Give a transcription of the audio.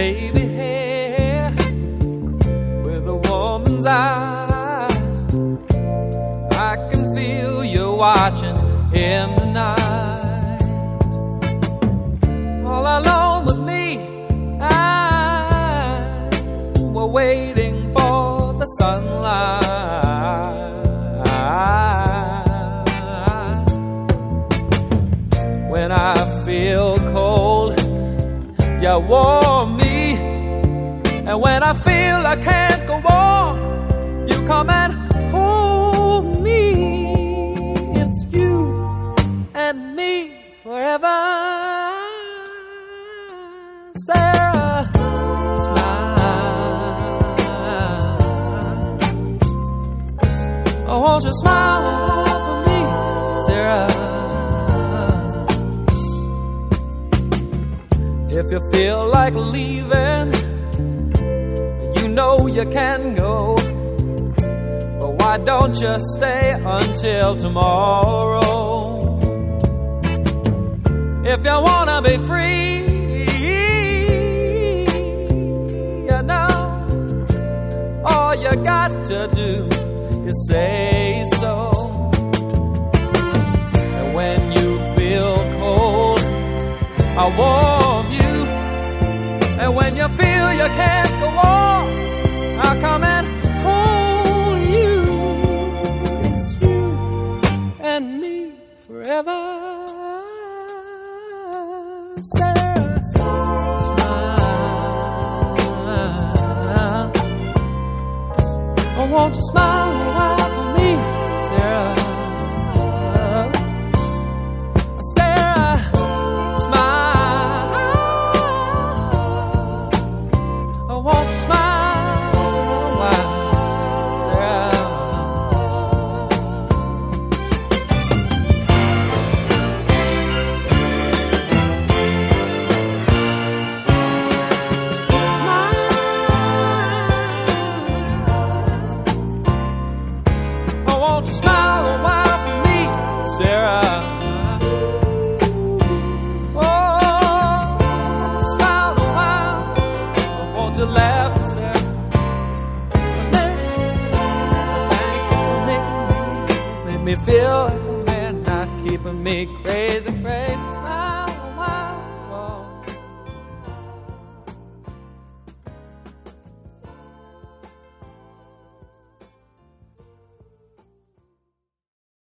wavy hair with a woman's eyes. I can feel you watching in the night. All alone with me, I were waiting for the sunlight. When I feel cold, you warm me. And when I feel I can't go on, you come and hold me. It's you and me forever. Sara, smile. Oh, won't you smile for me, Sara? If you feel like leaving, you know you can go. But why don't you stay until tomorrow? If you wanna be free, you know, all you got to do is say so. And when you feel cold, I warm you. You feel you can't go on, I'll come and hold you. It's you and me forever. Sara, smile. Oh, won't you smile Make me feel like a man, not keeping me crazy, crazy. Smile.